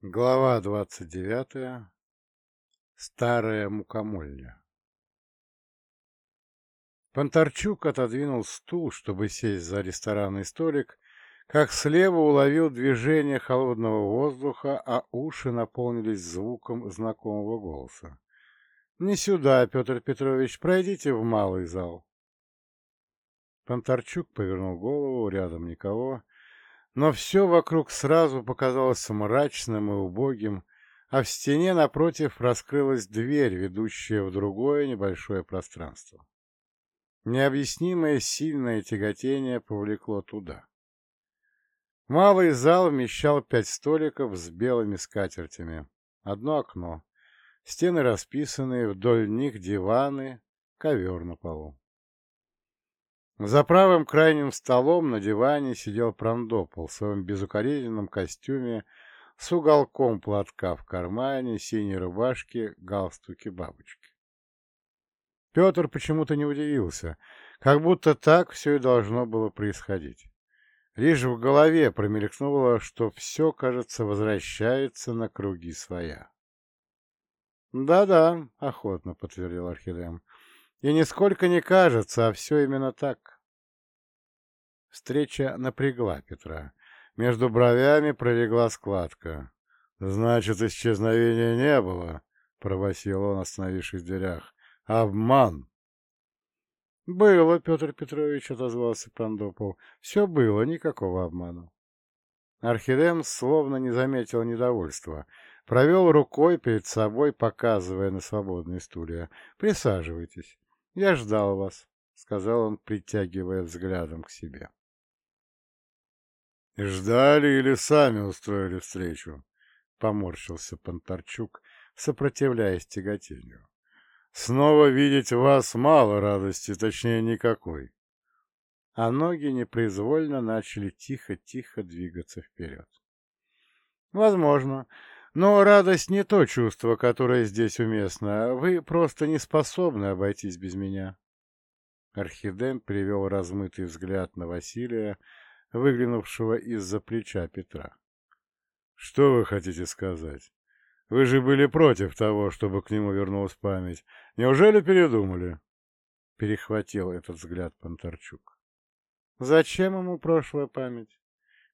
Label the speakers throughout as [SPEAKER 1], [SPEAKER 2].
[SPEAKER 1] Глава двадцать девятая. Старая мукомольня. Понтарчук отодвинул стул, чтобы сесть за ресторанный столик, как слева уловил движение холодного воздуха, а уши наполнились звуком знакомого голоса. «Не сюда, Петр Петрович, пройдите в малый зал». Понтарчук повернул голову, рядом никого, но все вокруг сразу показалось мрачным и убогим, а в стене напротив раскрылась дверь, ведущая в другое небольшое пространство. Необъяснимое сильное тяготение повлекло туда. Малый зал вмещал пять столиков с белыми скатертями, одно окно, стены расписанные, вдоль них диваны, ковер на полу. За правым крайним столом на диване сидел Прондопол в своем безукоризненном костюме с уголком платка в кармане, синей рубашке, галстуке бабочки. Петр почему-то не удивился, как будто так все и должно было происходить. Лишь в голове промелькнуло, что все, кажется, возвращается на круги своя. «Да-да», — охотно подтвердил Орхидем, и нисколько не кажется, а все именно так. Встреча напрягла Петра. Между бровями пролегла складка. «Значит, исчезновения не было», — пробасил он, остановившись в дверях. «Обман!» «Было, Петр Петрович», — отозвался Пандопол. «Все было, никакого обмана». Архидем словно не заметил недовольства. Провел рукой перед собой, показывая на свободные стулья. «Присаживайтесь. «Я ждал вас», — сказал он, притягивая взглядом к себе.
[SPEAKER 2] «Ждали или сами устроили встречу?» — поморщился Понтарчук, сопротивляясь тяготению. «Снова видеть вас мало радости, точнее, никакой».
[SPEAKER 1] А ноги непроизвольно начали тихо-тихо двигаться вперед. «Возможно. Но радость не то чувство, которое здесь уместно. Вы просто не способны обойтись без меня. Архидем перевел размытый взгляд на Василия, выглянувшего из-за плеча Петра.
[SPEAKER 2] «Что вы хотите сказать? Вы же были против того, чтобы к нему вернулась память. Неужели передумали?»
[SPEAKER 1] Перехватил этот взгляд Понтарчук. «Зачем ему прошлая память?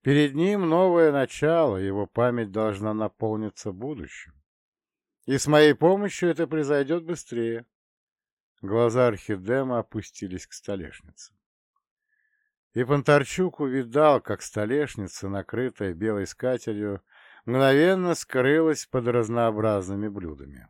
[SPEAKER 1] Перед ним новое начало, его память должна наполниться будущим. И с моей помощью это произойдет быстрее. Глаза Архидема опустились к столешнице. И Понтарчук увидал, как столешница, накрытая белой скатерью, мгновенно скрылась под разнообразными блюдами.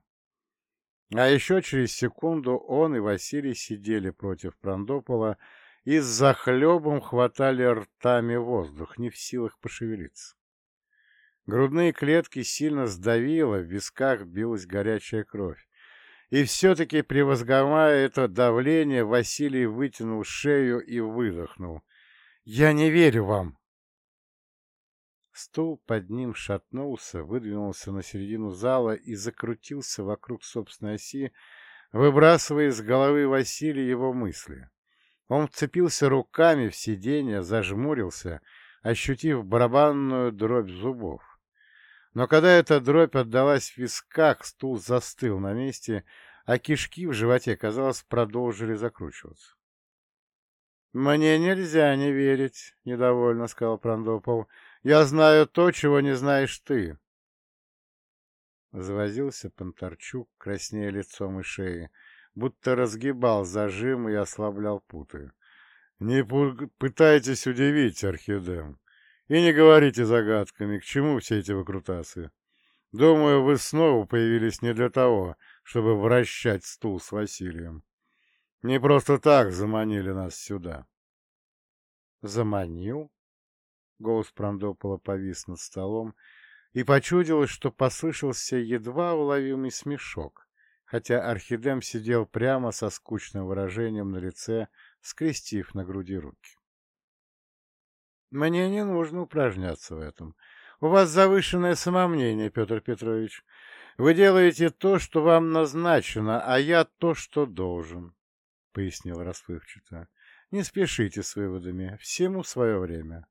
[SPEAKER 1] А еще через секунду он и Василий сидели против Прондопола и с захлебом хватали ртами воздух, не в силах пошевелиться. Грудные клетки сильно сдавило, в висках билась горячая кровь. И все-таки, превозгомая это давление, Василий вытянул шею и выдохнул. «Я не верю вам!» Стул под ним шатнулся, выдвинулся на середину зала и закрутился вокруг собственной оси, выбрасывая из головы Василия его мысли. Он вцепился руками в сиденье, зажмурился, ощутив барабанную дробь зубов. Но когда эта дробь отдалась в висках, стул застыл на месте, а кишки в животе, казалось, продолжили закручиваться. «Мне нельзя не верить», — недовольно сказал Прондопол. «Я знаю то, чего не знаешь ты». Завозился Понтарчук, краснея лицом и шеей будто разгибал зажим и ослаблял путы.
[SPEAKER 2] «Не пытайтесь удивить, Архидем, и не говорите загадками, к чему все эти выкрутасы. Думаю, вы снова появились не для того, чтобы вращать стул с Василием. Не просто так заманили нас сюда».
[SPEAKER 1] «Заманил?» Голос Прандопола повис над столом, и почудилось, что послышался едва уловимый смешок хотя Архидем сидел прямо со скучным выражением на лице, скрестив на груди руки. «Мне не нужно упражняться в этом. У вас завышенное самомнение, Петр Петрович. Вы делаете то, что вам назначено, а я то, что должен», — пояснил расплывчато. «Не спешите с выводами. Всему свое время.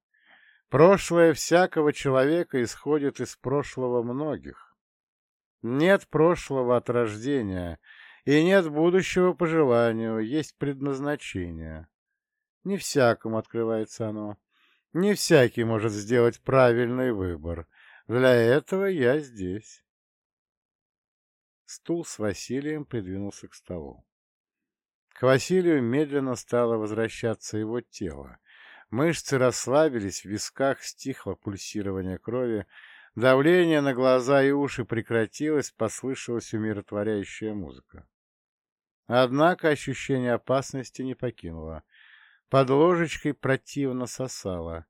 [SPEAKER 1] Прошлое всякого человека исходит из прошлого многих. Нет прошлого от рождения, и нет будущего по желанию, есть предназначение. Не всякому открывается оно. Не всякий может сделать правильный выбор. Для этого я здесь. Стул с Василием придвинулся к столу. К Василию медленно стало возвращаться его тело. Мышцы расслабились, в висках стихло пульсирование крови, давление на глаза и уши прекратилось, послышалась умиротворяющая музыка. Однако ощущение опасности не покинуло. Под ложечкой противно сосало.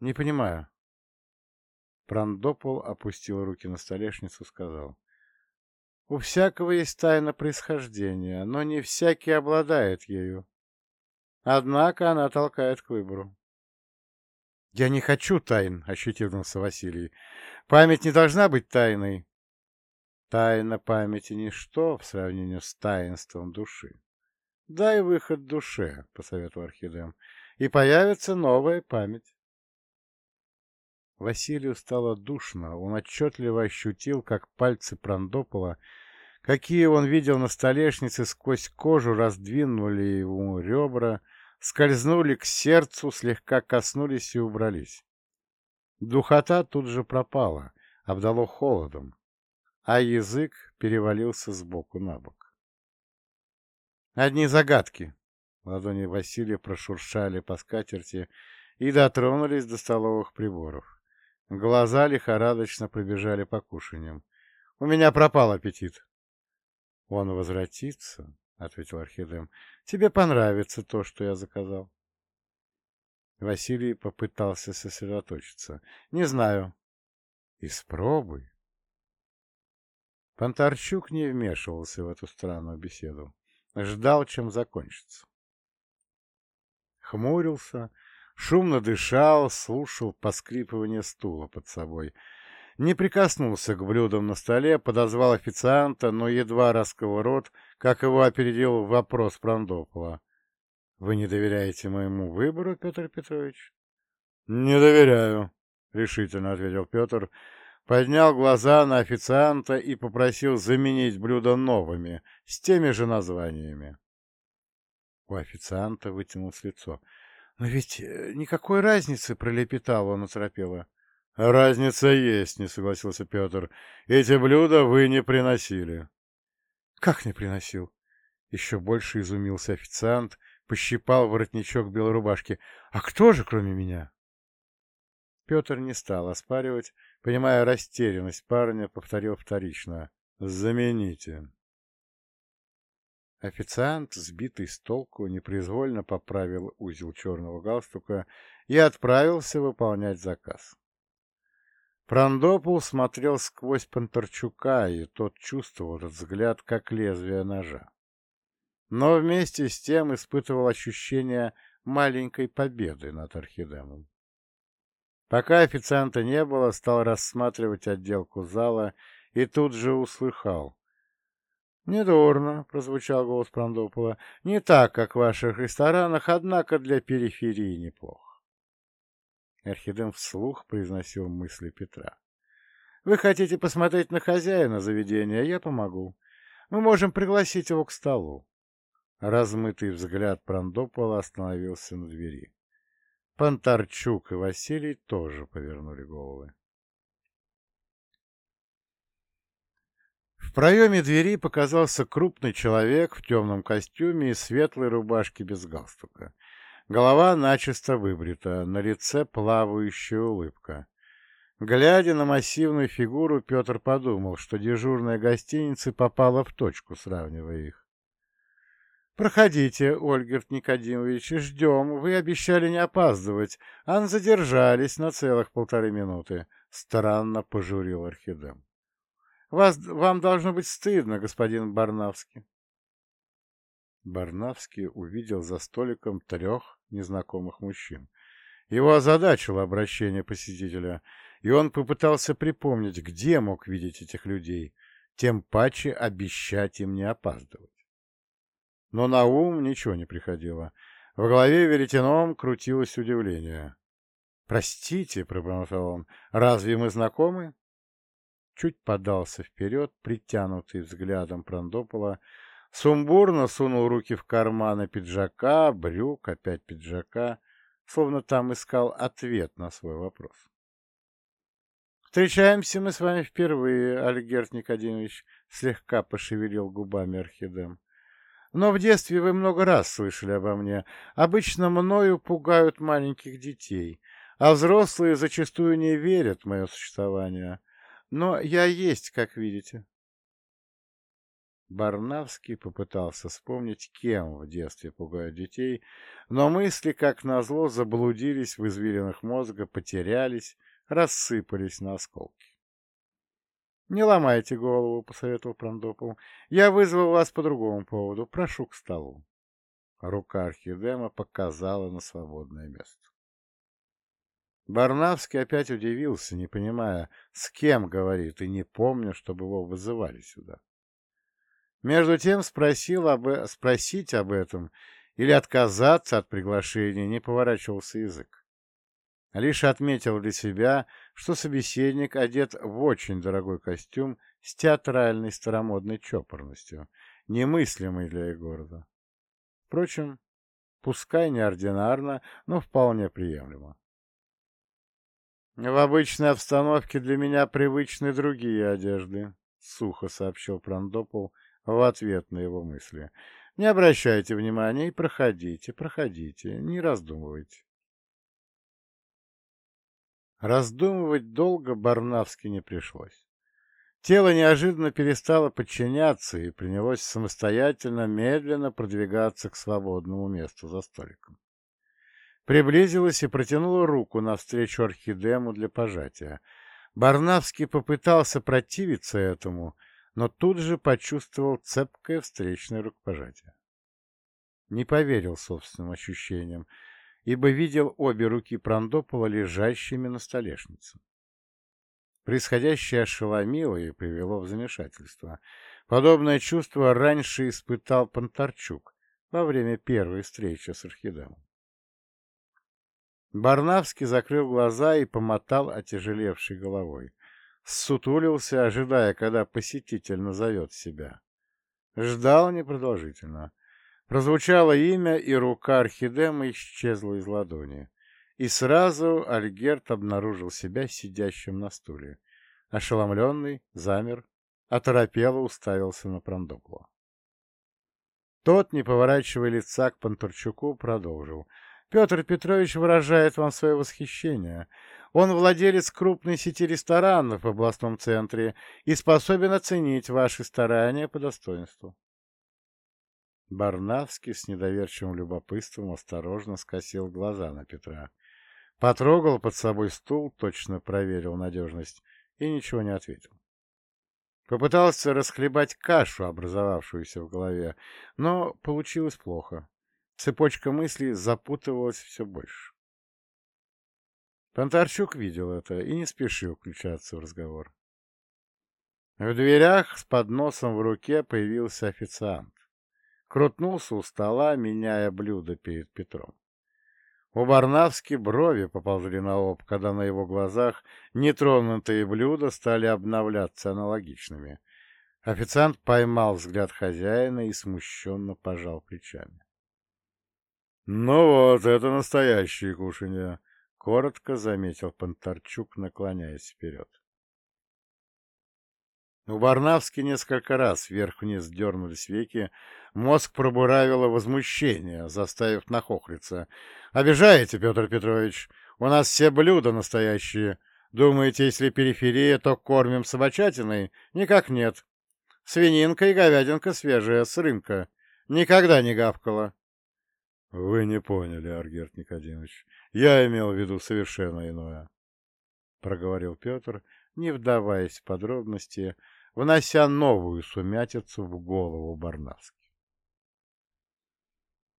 [SPEAKER 1] Не понимаю. Прандопол опустил руки на столешницу, сказал. У всякого есть тайна происхождения, но не всякий обладает ею. Однако она толкает к выбору. «Я не хочу тайн», — ощетинился Василий. «Память не должна быть тайной». Тайна памяти — ничто в сравнении с таинством души. Дай выход душе, — посоветовал Орхидем, — и появится новая память. Василию стало душно, он отчетливо ощутил, как пальцы Прандопола, какие он видел на столешнице, сквозь кожу раздвинули ему ребра, скользнули к сердцу, слегка коснулись и убрались. Духота тут же пропала, обдало холодом, а язык перевалился с боку на бок. Одни загадки. Ладони Василия прошуршали по скатерти и дотронулись до столовых приборов. Глаза лихорадочно пробежали по кушаньям. У меня пропал аппетит. — Он возвратится, — ответил Орхидем. — Тебе понравится то, что я заказал. Василий попытался сосредоточиться. — Не знаю. — Испробуй. Понтарчук не вмешивался в эту странную беседу ждал, чем закончится. Хмурился, шумно дышал, слушал поскрипывание стула под собой. Не прикоснулся к блюдам на столе, подозвал официанта, но едва раскрыл рот, как его опередил вопрос Прандопола. — Вы не доверяете моему выбору, Петр Петрович? — Не доверяю, — решительно ответил Петр, поднял глаза на официанта и попросил заменить блюда новыми, с теми же названиями. У официанта вытянулось лицо. — Но ведь э, никакой разницы, — пролепетал он оцарапело. — Разница есть, — не согласился Петр. — Эти блюда вы не приносили. — Как не приносил? Еще больше изумился официант, пощипал воротничок белой рубашки. — А кто же, кроме меня? Петр не стал оспаривать, Понимая растерянность парня, повторил вторично. «Замените». Официант, сбитый с толку, непроизвольно поправил узел черного галстука и отправился выполнять заказ. Прандопул смотрел сквозь Панторчука, и тот чувствовал этот взгляд, как лезвие ножа. Но вместе с тем испытывал ощущение маленькой победы над Архидемом. Пока официанта не было, стал рассматривать отделку зала и тут же услыхал. «Недурно», — прозвучал голос Прандопола, — «не так, как в ваших ресторанах, однако для периферии неплохо». Архидем вслух произносил мысли Петра. «Вы хотите посмотреть на хозяина заведения? Я помогу. Мы можем пригласить его к столу». Размытый взгляд Прандопола остановился на двери. Понтарчук и Василий тоже повернули головы. В проеме двери показался крупный человек в темном костюме и светлой рубашке без галстука. Голова начисто выбрита, на лице плавающая улыбка. Глядя на массивную фигуру, Петр подумал, что дежурная гостиница попала в точку, сравнивая их. «Проходите, Ольгерт Никодимович, ждем. Вы обещали не опаздывать, а задержались на целых полторы минуты», — странно пожурил Орхидем. «Вас, «Вам должно быть стыдно, господин Барнавский». Барнавский увидел за столиком трех незнакомых мужчин. Его озадачило обращение посетителя, и он попытался припомнить, где мог видеть этих людей, тем паче обещать им не опаздывать. Но на ум ничего не приходило. В голове веретеном крутилось удивление. «Простите», — пробормотал он, — «разве мы знакомы?» Чуть подался вперед, притянутый взглядом Прондопола, сумбурно сунул руки в карманы пиджака, брюк, опять пиджака, словно там искал ответ на свой вопрос. «Встречаемся мы с вами впервые, Альгерт Никодимович», — слегка пошевелил губами Орхидем. «Но в детстве вы много раз слышали обо мне. Обычно мною пугают маленьких детей, а взрослые зачастую не верят в мое существование. Но я есть, как видите». Барнавский попытался вспомнить, кем в детстве пугают детей, но мысли, как назло, заблудились в извилинах мозга, потерялись, рассыпались на осколки. «Не ломайте голову», — посоветовал Прондопол. «Я вызвал вас по другому поводу. Прошу к столу». Рука Архидема показала на свободное место. Барнавский опять удивился, не понимая, с кем говорит, и не помня, чтобы его вызывали сюда. Между тем спросил об... Э, спросить об этом или отказаться от приглашения не поворачивался язык. Лишь отметил для себя, что собеседник одет в очень дорогой костюм с театральной старомодной чопорностью, немыслимой для их города. Впрочем, пускай неординарно, но вполне приемлемо. «В обычной обстановке для меня привычны другие одежды», — сухо сообщил Прондопол в ответ на его мысли. «Не обращайте внимания и проходите, проходите, не раздумывайте». Раздумывать долго Барнавски не пришлось. Тело неожиданно перестало подчиняться и принялось самостоятельно, медленно продвигаться к свободному месту за столиком. Приблизилась и протянула руку навстречу орхидему для пожатия. Барнавский попытался противиться этому, но тут же почувствовал цепкое встречное рукопожатие. Не поверил собственным ощущениям ибо видел обе руки Прандопола лежащими на столешнице. Происходящее ошеломило и привело в замешательство. Подобное чувство раньше испытал Понтарчук во время первой встречи с Архидемом. Барнавский закрыл глаза и помотал отяжелевшей головой. Сутулился, ожидая, когда посетитель назовет себя. Ждал непродолжительно. Прозвучало имя, и рука Архидема исчезла из ладони. И сразу Альгерт обнаружил себя сидящим на стуле. Ошеломленный, замер, оторопело уставился на Прондокла. Тот, не поворачивая лица к Пантурчуку, продолжил. «Петр Петрович выражает вам свое восхищение. Он владелец крупной сети ресторанов в областном центре и способен оценить ваши старания по достоинству. Барнавский с недоверчивым любопытством осторожно скосил глаза на Петра. Потрогал под собой стул, точно проверил надежность и ничего не ответил. Попытался расхлебать кашу, образовавшуюся в голове, но получилось плохо. Цепочка мыслей запутывалась все больше. Понтарчук видел это и не спешил включаться в разговор. В дверях с подносом в руке появился официант крутнулся у стола, меняя блюдо перед Петром. У Барнавски брови поползли на лоб, когда на его глазах нетронутые блюда стали обновляться аналогичными. Официант поймал взгляд хозяина и смущенно пожал плечами. — Ну вот, это настоящее кушанье, — коротко заметил Понтарчук, наклоняясь вперед. У Барнавски несколько раз вверх-вниз дернулись веки, мозг пробуравило возмущение, заставив нахохлиться. «Обижаете, Петр Петрович? У нас все блюда настоящие. Думаете, если периферия, то кормим собачатиной? Никак нет. Свининка и говядинка свежая, с рынка. Никогда не гавкала». «Вы не поняли, Аргерт Никодимович. Я имел в виду совершенно иное», — проговорил Петр, не вдаваясь в подробности, — внося новую сумятицу в голову Барнавски.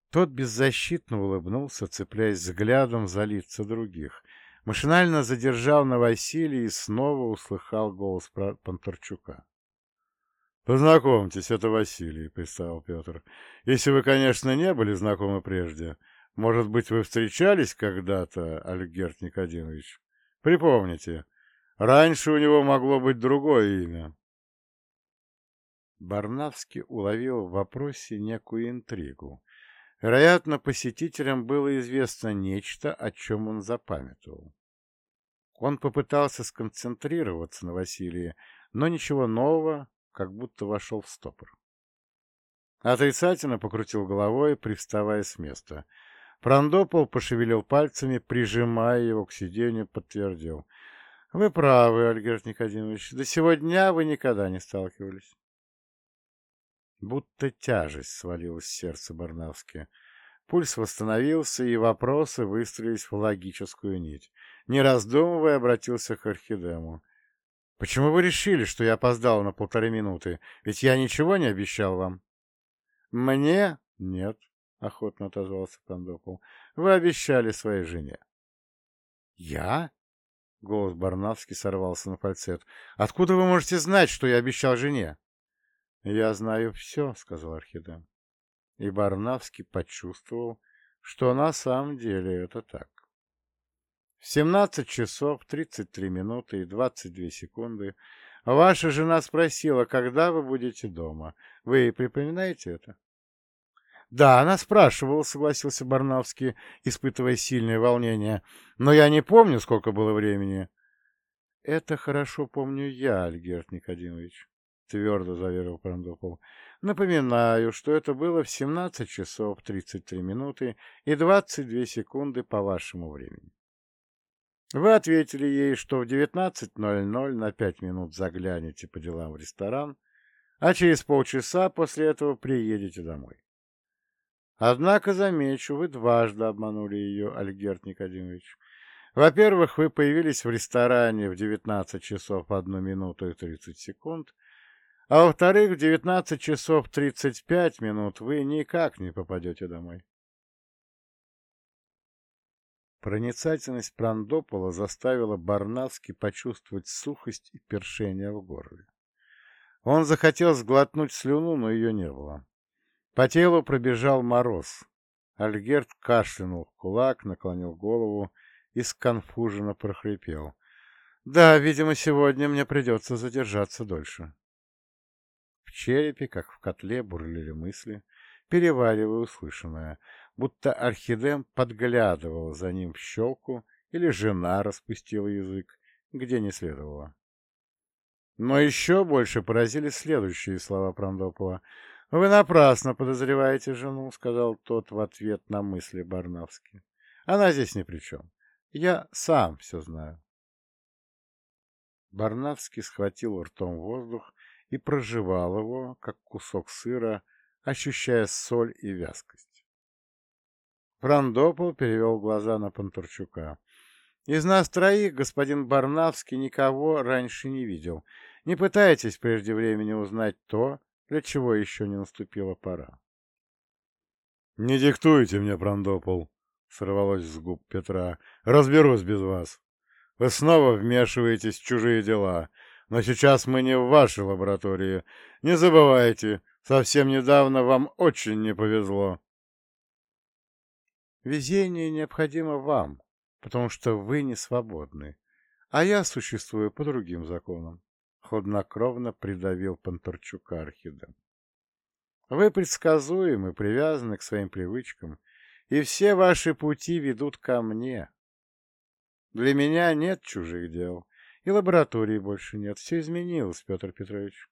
[SPEAKER 1] Тот беззащитно улыбнулся, цепляясь взглядом за лица других. Машинально задержал на Василии и снова услыхал голос Понтарчука. «Познакомьтесь, это Василий», — представил Петр. «Если вы, конечно, не были знакомы прежде.
[SPEAKER 2] Может быть, вы встречались когда-то, Альгерт Никодимович? Припомните, раньше у него могло быть другое имя.
[SPEAKER 1] Барнавский уловил в вопросе некую интригу. Вероятно, посетителям было известно нечто, о чем он запамятовал. Он попытался сконцентрироваться на Василии, но ничего нового, как будто вошел в стопор. Отрицательно покрутил головой, привставая с места. Прандопол пошевелил пальцами, прижимая его к сиденью, подтвердил. — Вы правы, Альгерт Никодимович, до сего дня вы никогда не сталкивались. Будто тяжесть свалилась с сердца Барнавски. Пульс восстановился, и вопросы выстроились в логическую нить. Не раздумывая, обратился к Архидему. — Почему вы решили, что я опоздал на полторы минуты? Ведь я ничего не обещал вам. — Мне? Нет, — охотно отозвался Пандопол. — Вы обещали своей жене. — Я? — голос Барнавский сорвался на фальцет. — Откуда вы можете знать, что я обещал жене? — Я знаю все, — сказал Архидем. И Барнавский почувствовал, что на самом деле это так. В 17 часов 33 минуты и 22 секунды ваша жена спросила, когда вы будете дома. Вы припоминаете это? — Да, она спрашивала, — согласился Барнавский, испытывая сильное волнение. — Но я не помню, сколько было времени. — Это хорошо помню я, Альгерт Никодимович. — твердо заверил Прандопол. — Напоминаю, что это было в 17 часов 33 минуты и 22 секунды по вашему времени. Вы ответили ей, что в 19.00 на пять минут заглянете по делам в ресторан, а через полчаса после этого приедете домой. Однако, замечу, вы дважды обманули ее, Альгерт Никодимович. Во-первых, вы появились в ресторане в 19 часов 1 минуту и 30 секунд, а во-вторых, в 19 часов 35 минут вы никак не попадете домой. Проницательность Прандопола заставила Барнавский почувствовать сухость и першение в горле. Он захотел сглотнуть слюну, но ее не было. По телу пробежал мороз. Альгерт кашлянул в кулак, наклонил голову и сконфуженно прохрипел. — Да, видимо, сегодня мне придется задержаться дольше черепе, как в котле, бурлили мысли, переваривая услышанное, будто Архидем подглядывал за ним в щелку или жена распустила язык, где не следовало. Но еще больше поразили следующие слова Прандопова. «Вы напрасно подозреваете жену», — сказал тот в ответ на мысли Барнавски. «Она здесь ни при чем. Я сам все знаю». Барнавский схватил ртом воздух и прожевал его, как кусок сыра, ощущая соль и вязкость. Франдопол перевел глаза на Пантурчука. «Из нас троих господин Барнавский никого раньше не видел. Не пытайтесь прежде времени узнать то, для чего еще не наступила пора».
[SPEAKER 2] «Не диктуйте мне, Прандопол», — сорвалось с губ Петра. «Разберусь без вас. Вы снова вмешиваетесь в чужие дела. Но сейчас мы не в вашей лаборатории. Не забывайте, совсем недавно вам очень не повезло.
[SPEAKER 1] Везение необходимо вам, потому что вы не свободны, а я существую по другим законам. Хладнокровно придавил Панторчука Архида. Вы предсказуемы, привязаны к своим привычкам, и все ваши пути ведут ко мне. Для меня нет чужих дел, и лаборатории больше нет. Все изменилось, Петр Петрович.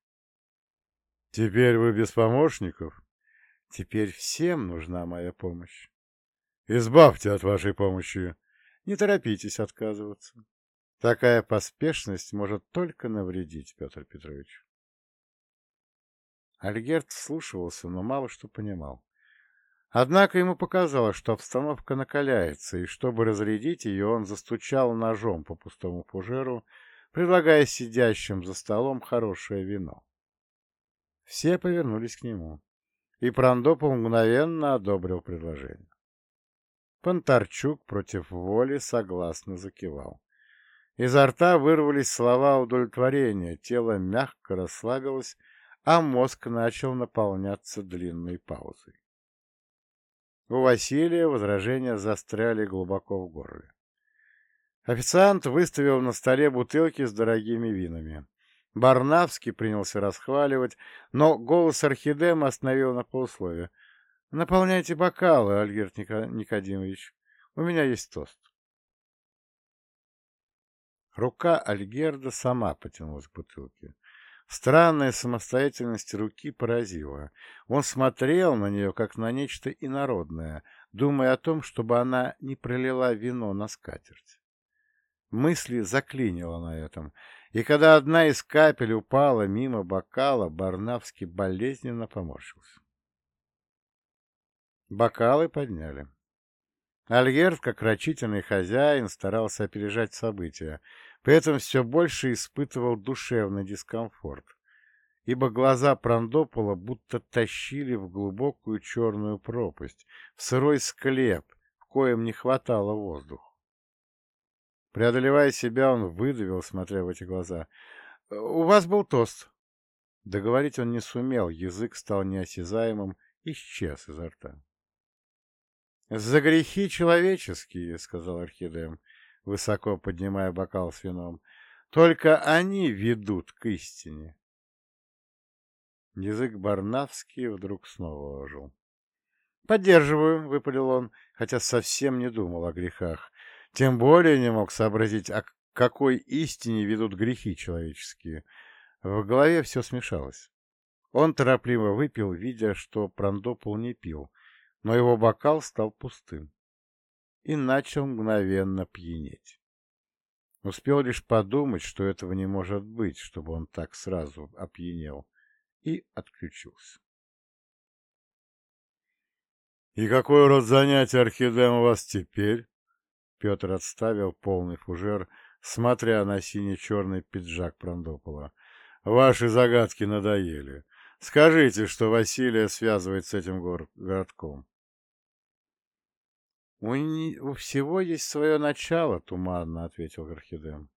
[SPEAKER 2] Теперь вы без помощников?
[SPEAKER 1] Теперь всем нужна моя помощь.
[SPEAKER 2] Избавьте от вашей помощи.
[SPEAKER 1] Не торопитесь отказываться. Такая поспешность может только навредить, Петр Петрович. Альгерт вслушивался, но мало что понимал. Однако ему показалось, что обстановка накаляется, и чтобы разрядить ее, он застучал ножом по пустому фужеру, предлагая сидящим за столом хорошее вино. Все повернулись к нему, и Прандопол мгновенно одобрил предложение. Понтарчук против воли согласно закивал. Изо рта вырвались слова удовлетворения, тело мягко расслабилось, а мозг начал наполняться длинной паузой. У Василия возражения застряли глубоко в горле. Официант выставил на столе бутылки с дорогими винами. Барнавский принялся расхваливать, но голос Орхидема остановил на полусловие. — Наполняйте бокалы, Альгерт Никодимович. У меня есть тост. Рука Альгерда сама потянулась к бутылке. Странная самостоятельность руки поразила. Он смотрел на нее, как на нечто инородное, думая о том, чтобы она не пролила вино на скатерть. Мысли заклинило на этом, и когда одна из капель упала мимо бокала, Барнавский болезненно поморщился. Бокалы подняли. Альгерд, как рачительный хозяин, старался опережать события, при этом все больше испытывал душевный дискомфорт, ибо глаза Прандопола будто тащили в глубокую черную пропасть, в сырой склеп, в коем не хватало воздуха. Преодолевая себя, он выдавил, смотря в эти глаза. «У вас был тост». Договорить он не сумел, язык стал неосязаемым, исчез изо рта. «За грехи человеческие», — сказал Архидем, высоко поднимая бокал с вином. Только они ведут к истине. Язык Барнавский вдруг снова ожил. «Поддерживаю», — выпалил он, хотя совсем не думал о грехах. Тем более не мог сообразить, о какой истине ведут грехи человеческие. В голове все смешалось. Он торопливо выпил, видя, что Прандопол не пил, но его бокал стал пустым и начал мгновенно пьянеть. Успел лишь подумать, что этого не может быть, чтобы он так сразу опьянел, и отключился. «И какой род занятий, Архидем, у вас теперь?» Петр отставил полный фужер, смотря на сине-черный пиджак Прандопола. «Ваши загадки надоели. Скажите, что Василия связывает с этим городком». — У, всего есть свое начало, — туманно ответил Гархидем.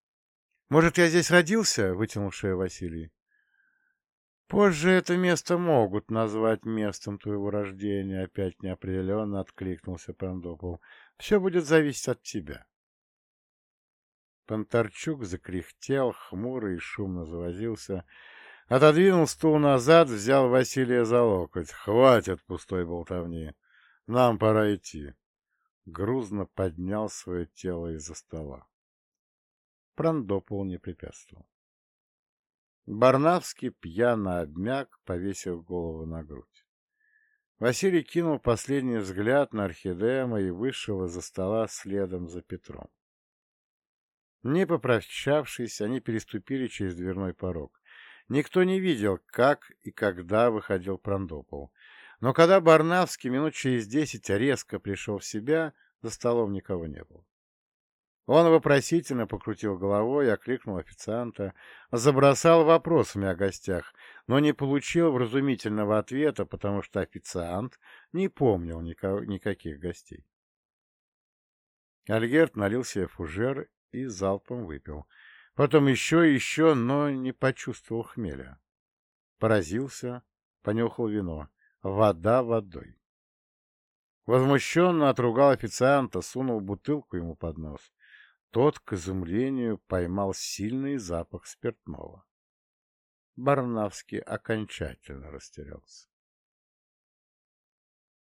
[SPEAKER 1] — Может, я здесь родился? — вытянул шею Василий. — Позже это место могут назвать местом твоего рождения, — опять неопределенно откликнулся Пандопол. — Все будет зависеть от тебя. Понтарчук закряхтел, хмуро и шумно завозился, отодвинул стул назад, взял Василия за локоть. «Хватит пустой болтовни!» Нам пора идти. Грузно поднял свое тело из-за стола. Прандопол не препятствовал. Барнавский пьяно обмяк, повесив голову на грудь. Василий кинул последний взгляд на Орхидема и вышел из-за стола следом за Петром. Не попрощавшись, они переступили через дверной порог. Никто не видел, как и когда выходил Прандопол, но когда Барнавский минут через десять резко пришел в себя, за столом никого не было. Он вопросительно покрутил головой, окликнул официанта, забросал вопросами о гостях, но не получил вразумительного ответа, потому что официант не помнил никого, никаких гостей. Альгерт налил себе фужер и залпом выпил. Потом еще и еще, но не почувствовал хмеля. Поразился, понюхал вино. Вода водой. Возмущенно отругал официанта, сунул бутылку ему под нос. Тот, к изумлению, поймал сильный запах спиртного. Барнавский окончательно растерялся.